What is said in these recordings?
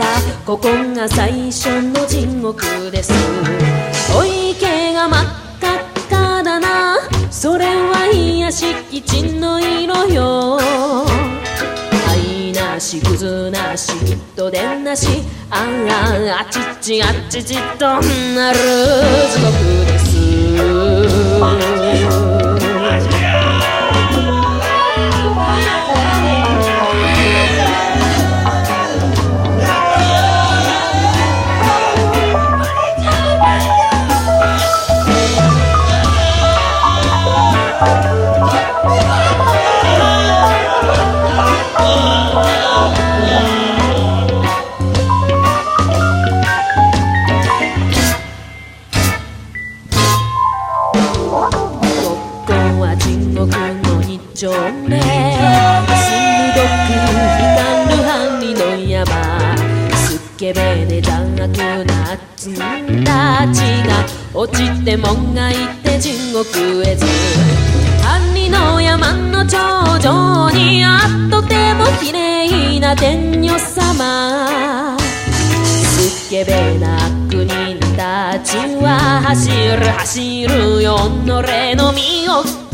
たここが最初の地獄です。お池が真っ赤っかだな。それは癒し基地の色よ。愛なしクズなし人でなし。あああちちあちちとなる地獄です。獄の二丁目鋭く光る針の山スケベで邪悪なツンたちが落ちてもがいて地獄へず。針の山の頂上にあっとても綺麗な天女様。スケベな悪人たちは走る走るよ己の身を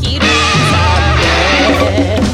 yeah.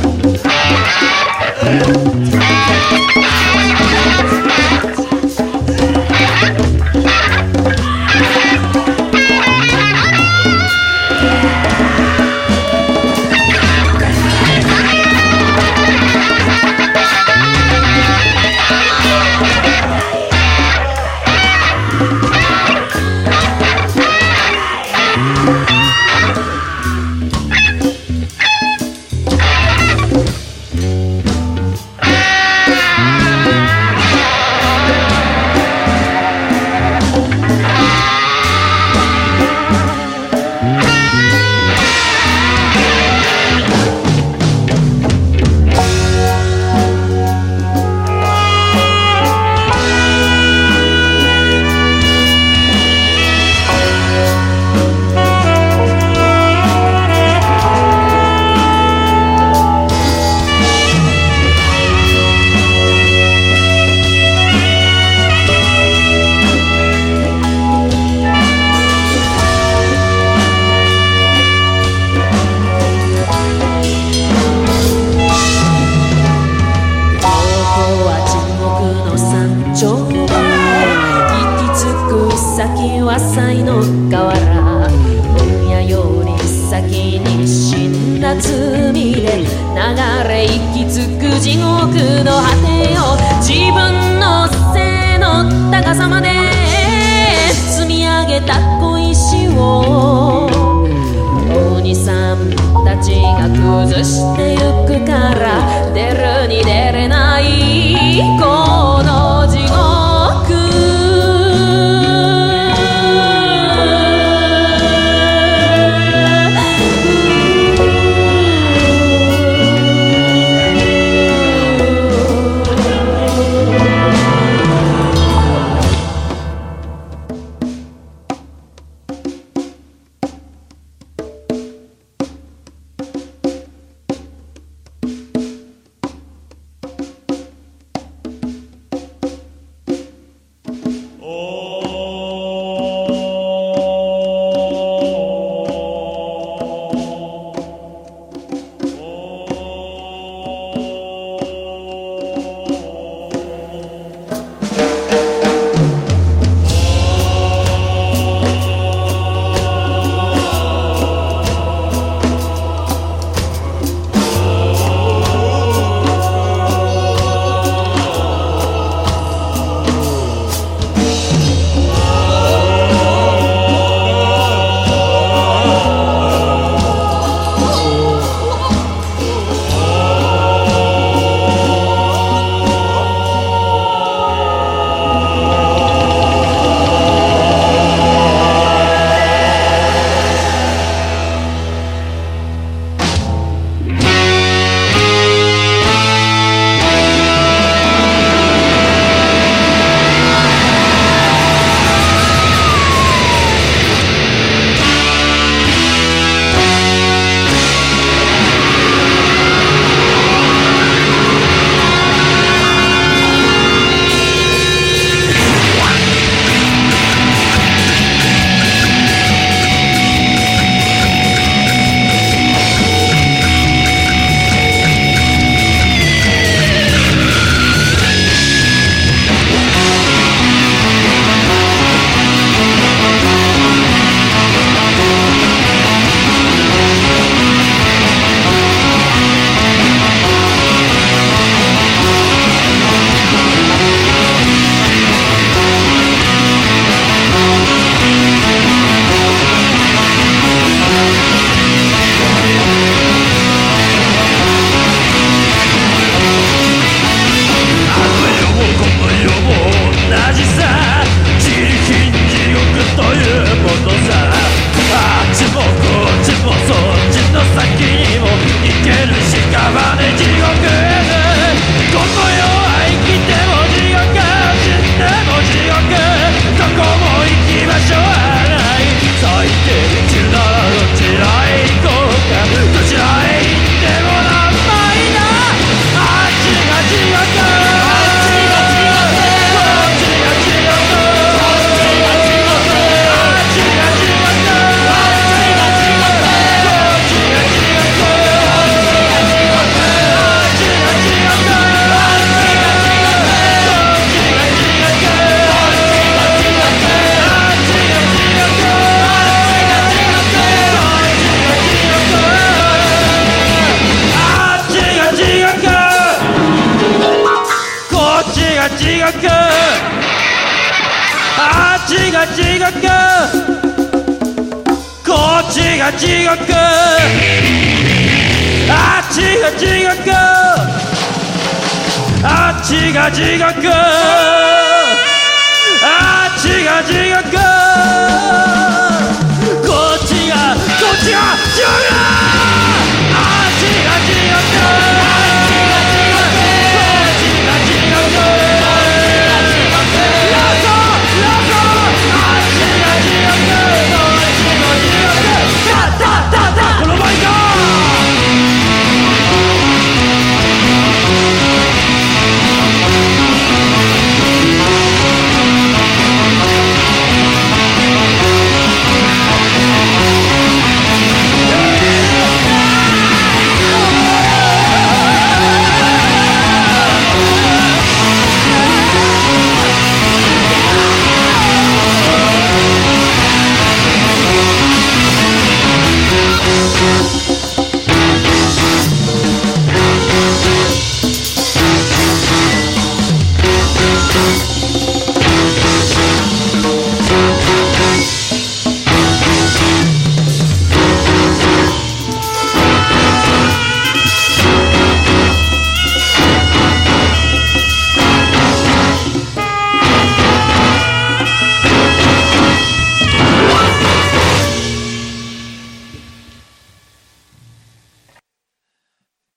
先は才の河原親より先に死んだ罪で流れ行き着く地獄の果てを自分の背の高さまで積み上げた小石を鬼さんたちが崩してゆくから出る 찍었고 고치가 찍었고 아치가 찍었고 아치가 찍었고 아치가 찍었고 고치가 고치가 찍었고